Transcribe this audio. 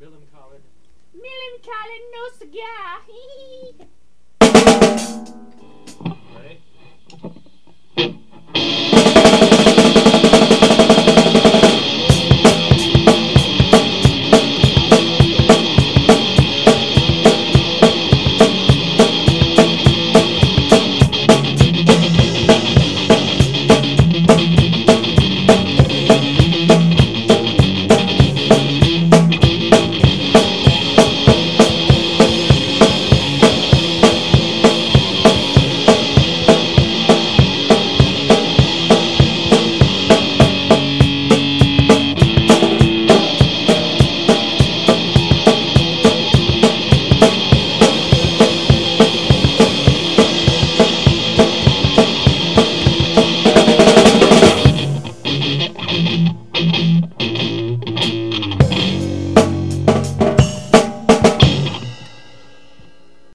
Millen Collin. Millen Collin, no cigar.